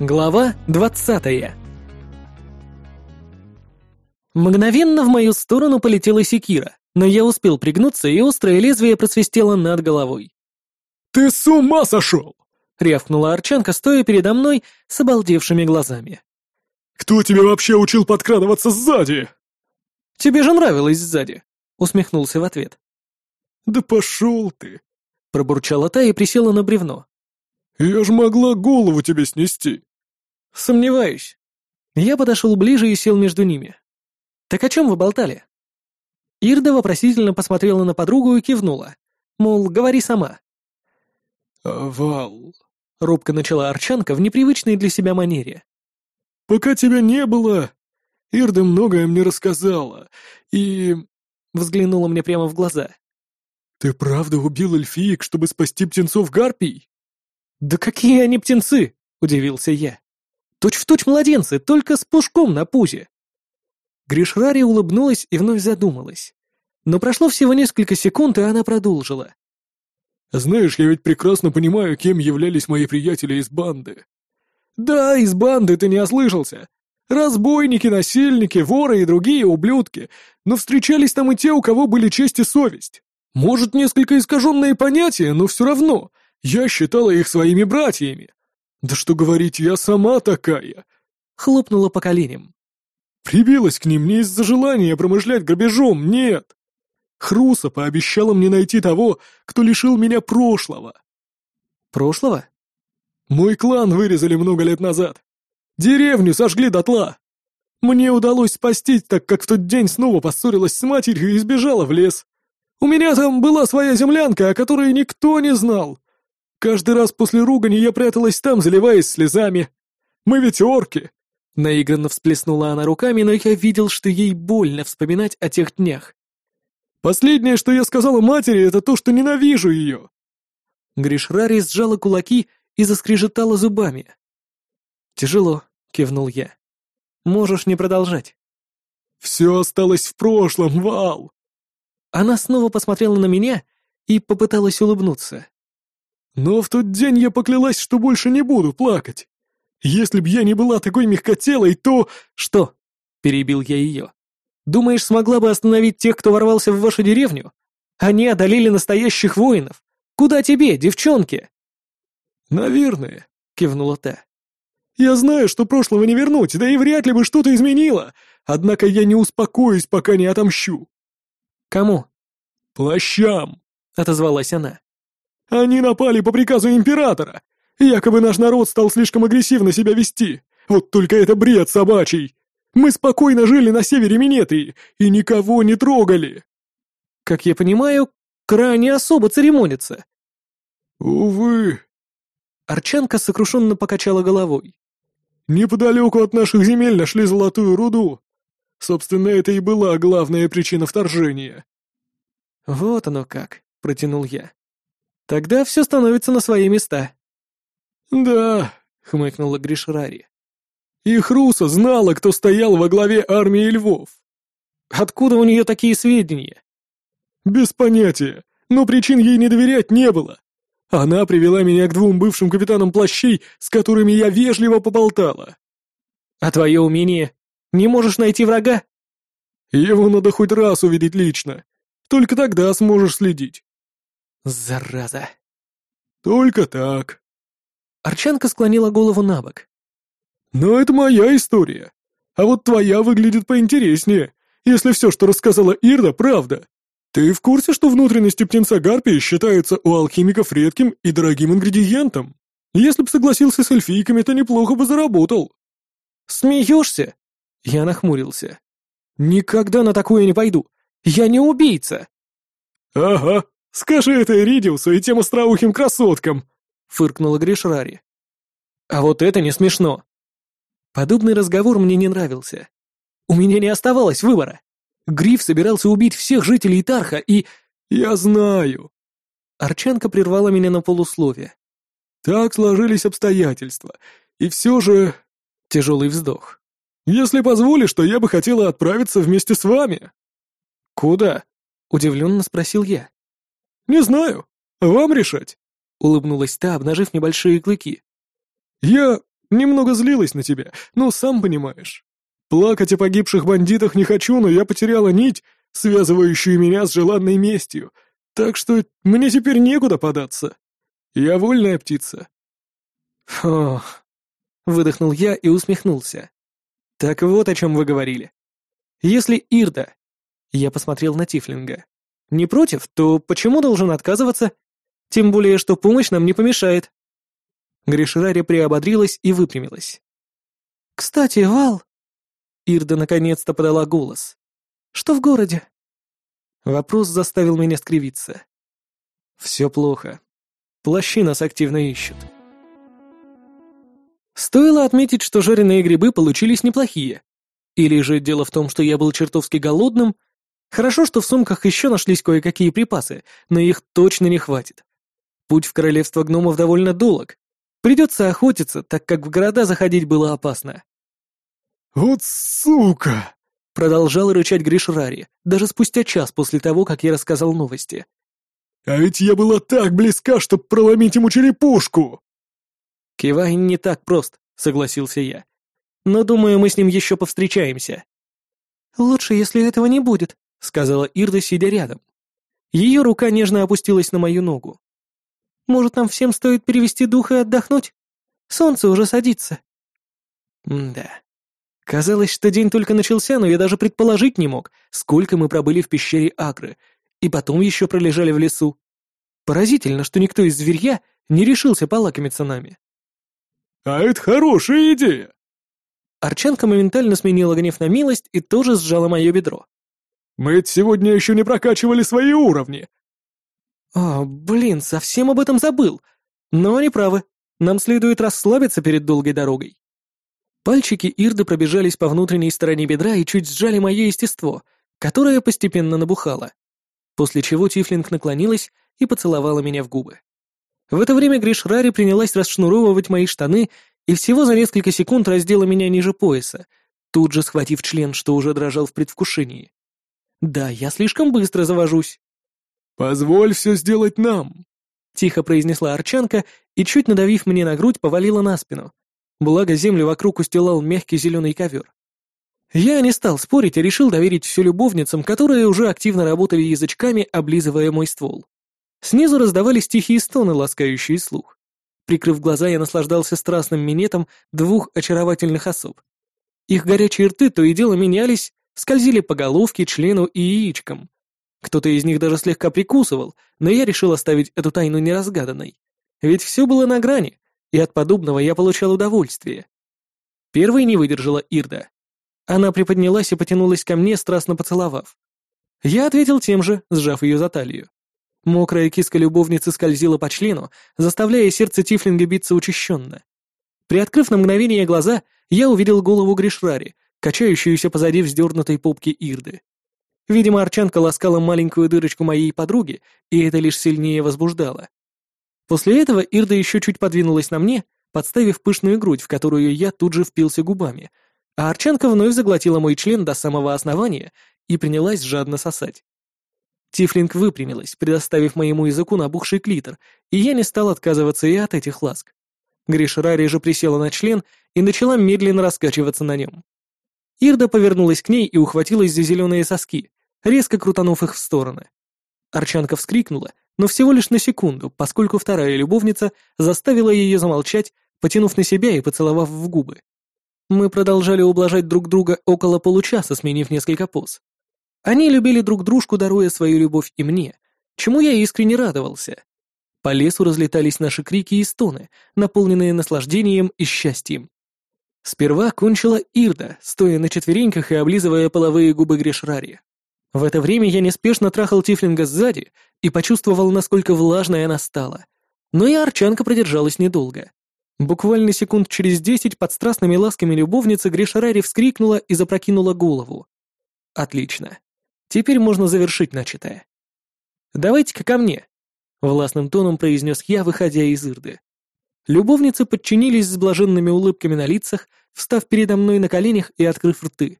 Глава двадцатая. Мгновенно в мою сторону полетела секира, но я успел пригнуться, и острое лезвие просвистело над головой. «Ты с ума сошел!» — рявкнула Арчанка, стоя передо мной с обалдевшими глазами. «Кто тебя вообще учил подкрадываться сзади?» «Тебе же нравилось сзади», — усмехнулся в ответ. «Да пошел ты!» — пробурчала та и присела на бревно. «Я ж могла голову тебе снести!» «Сомневаюсь». Я подошел ближе и сел между ними. «Так о чем вы болтали?» Ирда вопросительно посмотрела на подругу и кивнула. Мол, говори сама. «Овал», — робко начала Арчанка в непривычной для себя манере. «Пока тебя не было, Ирда многое мне рассказала, и...» Взглянула мне прямо в глаза. «Ты правда убил эльфиек, чтобы спасти птенцов гарпий?» «Да какие они птенцы!» — удивился я. Точь-в-точь младенцы, только с пушком на пузе. Гришрари улыбнулась и вновь задумалась. Но прошло всего несколько секунд, и она продолжила. «Знаешь, я ведь прекрасно понимаю, кем являлись мои приятели из банды». «Да, из банды ты не ослышался. Разбойники, насильники, воры и другие ублюдки. Но встречались там и те, у кого были честь и совесть. Может, несколько искаженные понятия, но все равно. Я считала их своими братьями. «Да что говорить, я сама такая!» Хлопнула по коленям. «Прибилась к ним не из-за желания промышлять грабежом, нет! Хруса пообещала мне найти того, кто лишил меня прошлого». «Прошлого?» «Мой клан вырезали много лет назад. Деревню сожгли дотла. Мне удалось спастись, так как в тот день снова поссорилась с матерью и сбежала в лес. У меня там была своя землянка, о которой никто не знал. Каждый раз после ругани я пряталась там, заливаясь слезами. Мы ведь орки!» Наигранно всплеснула она руками, но я видел, что ей больно вспоминать о тех днях. «Последнее, что я сказала матери, это то, что ненавижу ее!» Гришрари сжала кулаки и заскрежетала зубами. «Тяжело», — кивнул я. «Можешь не продолжать». «Все осталось в прошлом, Вал!» Она снова посмотрела на меня и попыталась улыбнуться. Но в тот день я поклялась, что больше не буду плакать. Если б я не была такой мягкотелой, то... Что? Перебил я ее. Думаешь, смогла бы остановить тех, кто ворвался в вашу деревню? Они одолели настоящих воинов. Куда тебе, девчонки? Наверное, кивнула та. Я знаю, что прошлого не вернуть, да и вряд ли бы что-то изменило. Однако я не успокоюсь, пока не отомщу. Кому? Плащам, отозвалась она. Они напали по приказу императора. Якобы наш народ стал слишком агрессивно себя вести. Вот только это бред собачий. Мы спокойно жили на севере Минеты и никого не трогали. Как я понимаю, Кра не особо церемонится. Увы. Арчанка сокрушенно покачала головой. Неподалеку от наших земель нашли золотую руду. Собственно, это и была главная причина вторжения. Вот оно как, протянул я. Тогда все становится на свои места. «Да», — хмыкнула Гришрари. «И Хруса знала, кто стоял во главе армии львов». «Откуда у нее такие сведения?» «Без понятия, но причин ей не доверять не было. Она привела меня к двум бывшим капитанам плащей, с которыми я вежливо поболтала». «А твое умение? Не можешь найти врага?» «Его надо хоть раз увидеть лично. Только тогда сможешь следить». Зараза. Только так. Арчанка склонила голову на бок. Но это моя история. А вот твоя выглядит поинтереснее, если все, что рассказала Ирда, правда. Ты в курсе, что внутренности птенца гарпии считаются у алхимиков редким и дорогим ингредиентом? Если б согласился с эльфийками, то неплохо бы заработал. Смеешься? Я нахмурился. Никогда на такое не пойду. Я не убийца. Ага, «Скажи это Эридиусу и тем остроухим красоткам!» — фыркнула Гришрари. «А вот это не смешно!» Подобный разговор мне не нравился. У меня не оставалось выбора. Гриф собирался убить всех жителей Тарха и... «Я знаю!» Арчанка прервала меня на полусловие. «Так сложились обстоятельства. И все же...» Тяжелый вздох. «Если позволишь, то я бы хотела отправиться вместе с вами». «Куда?» — удивленно спросил я. «Не знаю. Вам решать», — улыбнулась та, обнажив небольшие клыки. «Я Немного злилась на тебя, но сам понимаешь. Плакать о погибших бандитах не хочу, но я потеряла нить, связывающую меня с желанной местью, так что мне теперь некуда податься. Я вольная птица». «Фух», — выдохнул я и усмехнулся. «Так вот о чем вы говорили. Если Ирда...» Я посмотрел на Тифлинга. «Не против, то почему должен отказываться? Тем более, что помощь нам не помешает». Гришрари приободрилась и выпрямилась. «Кстати, Вал...» Ирда наконец-то подала голос. «Что в городе?» Вопрос заставил меня скривиться. «Все плохо. Плащи нас активно ищут». Стоило отметить, что жареные грибы получились неплохие. Или же дело в том, что я был чертовски голодным? Хорошо, что в сумках еще нашлись кое-какие припасы, но их точно не хватит. Путь в королевство гномов довольно долг. Придется охотиться, так как в города заходить было опасно. «Вот сука!» — продолжал рычать Гришрари, даже спустя час после того, как я рассказал новости. «А ведь я была так близка, чтобы проломить ему черепушку!» «Кивай не так прост», — согласился я. «Но думаю, мы с ним еще повстречаемся». «Лучше, если этого не будет», — сказала Ирда, сидя рядом. Ее рука нежно опустилась на мою ногу. «Может, нам всем стоит перевести дух и отдохнуть? Солнце уже садится». М да. Казалось, что день только начался, но я даже предположить не мог, сколько мы пробыли в пещере Агры, и потом еще пролежали в лесу. Поразительно, что никто из зверья не решился полакомиться нами. «А это хорошая идея!» Арчанка моментально сменила гнев на милость и тоже сжала мое бедро. «Мы ведь сегодня еще не прокачивали свои уровни!» «О, блин, совсем об этом забыл! Но они правы, нам следует расслабиться перед долгой дорогой». Пальчики Ирды пробежались по внутренней стороне бедра и чуть сжали мое естество, которое постепенно набухало. После чего Тифлинг наклонилась и поцеловала меня в губы. В это время Гришрари принялась расшнуровывать мои штаны и всего за несколько секунд раздела меня ниже пояса, тут же схватив член, что уже дрожал в предвкушении. Да, я слишком быстро завожусь. «Позволь все сделать нам», — тихо произнесла Арчанка и, чуть надавив мне на грудь, повалила на спину. Благо, землю вокруг устилал мягкий зеленый ковер. Я не стал спорить и решил доверить все любовницам, которые уже активно работали язычками, облизывая мой ствол. Снизу раздавались тихие стоны, ласкающие слух. Прикрыв глаза, я наслаждался страстным минетом двух очаровательных особ. Их горячие рты то и дело менялись, скользили по головке, члену и яичкам. Кто-то из них даже слегка прикусывал, но я решил оставить эту тайну неразгаданной. Ведь все было на грани, и от подобного я получал удовольствие. Первой не выдержала Ирда. Она приподнялась и потянулась ко мне, страстно поцеловав. Я ответил тем же, сжав ее за талию. Мокрая киска любовницы скользила по члену, заставляя сердце Тифлинга биться учащенно. Приоткрыв на мгновение глаза, я увидел голову Гришрари, качающуюся позади вздернутой попки Ирды. Видимо, Арчанка ласкала маленькую дырочку моей подруги, и это лишь сильнее возбуждало. После этого Ирда еще чуть подвинулась на мне, подставив пышную грудь, в которую я тут же впился губами, а Арчанка вновь заглотила мой член до самого основания и принялась жадно сосать. Тифлинг выпрямилась, предоставив моему языку набухший клитор, и я не стал отказываться и от этих ласк. Гришрари же присела на член и начала медленно раскачиваться на нем. Ирда повернулась к ней и ухватилась за зеленые соски, резко крутанув их в стороны. Арчанка вскрикнула, но всего лишь на секунду, поскольку вторая любовница заставила ее замолчать, потянув на себя и поцеловав в губы. Мы продолжали ублажать друг друга около получаса, сменив несколько поз. Они любили друг дружку, даруя свою любовь и мне, чему я искренне радовался. По лесу разлетались наши крики и стоны, наполненные наслаждением и счастьем. Сперва кончила Ирда, стоя на четвереньках и облизывая половые губы Грешрари. В это время я неспешно трахал Тифлинга сзади и почувствовал, насколько влажной она стала. Но и Арчанка продержалась недолго. Буквально секунд через десять под страстными ласками любовницы Грешарари вскрикнула и запрокинула голову. Отлично. Теперь можно завершить начатое. «Давайте-ка ко мне», — властным тоном произнес я, выходя из Ирды. Любовницы подчинились с блаженными улыбками на лицах, встав передо мной на коленях и открыв рты.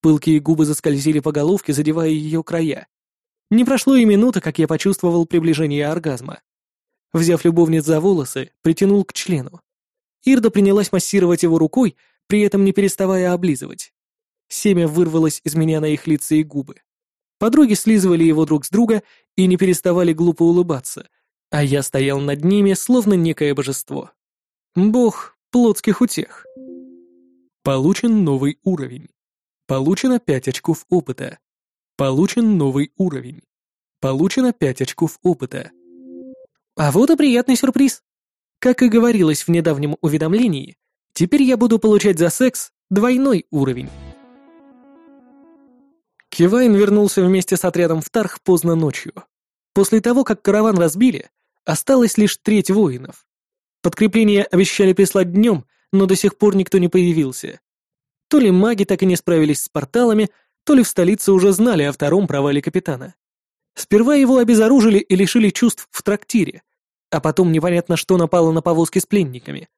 Пылкие губы заскользили по головке, задевая ее края. Не прошло и минуты, как я почувствовал приближение оргазма. Взяв любовниц за волосы, притянул к члену. Ирда принялась массировать его рукой, при этом не переставая облизывать. Семя вырвалось из меня на их лица и губы. Подруги слизывали его друг с друга и не переставали глупо улыбаться, а я стоял над ними, словно некое божество. Бог плотских утех. Получен новый уровень. Получено 5 очков опыта. Получен новый уровень. Получено 5 очков опыта. А вот и приятный сюрприз. Как и говорилось в недавнем уведомлении, теперь я буду получать за секс двойной уровень. Кивайн вернулся вместе с отрядом в Тарх поздно ночью. После того, как караван разбили, осталось лишь треть воинов. Подкрепление обещали прислать днем, но до сих пор никто не появился. То ли маги так и не справились с порталами, то ли в столице уже знали о втором провале капитана. Сперва его обезоружили и лишили чувств в трактире, а потом непонятно что напало на повозки с пленниками.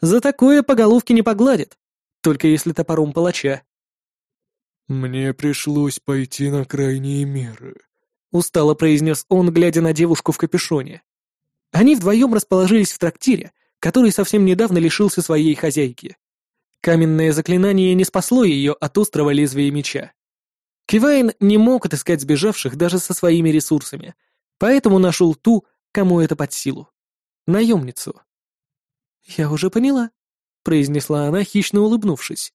За такое по головке не погладят, только если топором палача. «Мне пришлось пойти на крайние меры», — устало произнес он, глядя на девушку в капюшоне. Они вдвоем расположились в трактире, который совсем недавно лишился своей хозяйки. Каменное заклинание не спасло ее от острого лезвия меча. Кивайн не мог отыскать сбежавших даже со своими ресурсами, поэтому нашел ту, кому это под силу. Наемницу. «Я уже поняла», — произнесла она, хищно улыбнувшись.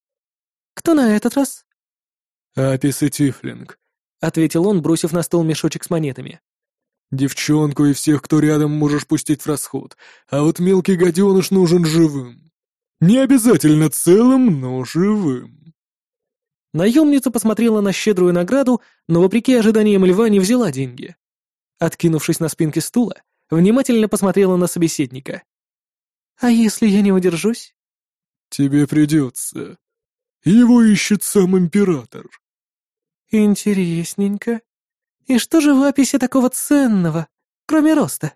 «Кто на этот раз?» «Апис и Тифлинг», — ответил он, бросив на стол мешочек с монетами. «Девчонку и всех, кто рядом, можешь пустить в расход, а вот мелкий гаденыш нужен живым. Не обязательно целым, но живым». Наемница посмотрела на щедрую награду, но, вопреки ожиданиям льва, не взяла деньги. Откинувшись на спинке стула, внимательно посмотрела на собеседника. «А если я не удержусь?» «Тебе придется. Его ищет сам император». «Интересненько. И что же в описи такого ценного, кроме роста?»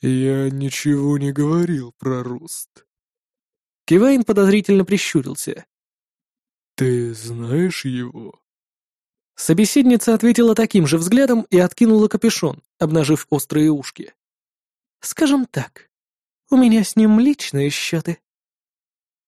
«Я ничего не говорил про рост». Кивайн подозрительно прищурился. «Ты знаешь его?» Собеседница ответила таким же взглядом и откинула капюшон, обнажив острые ушки. «Скажем так, у меня с ним личные счеты».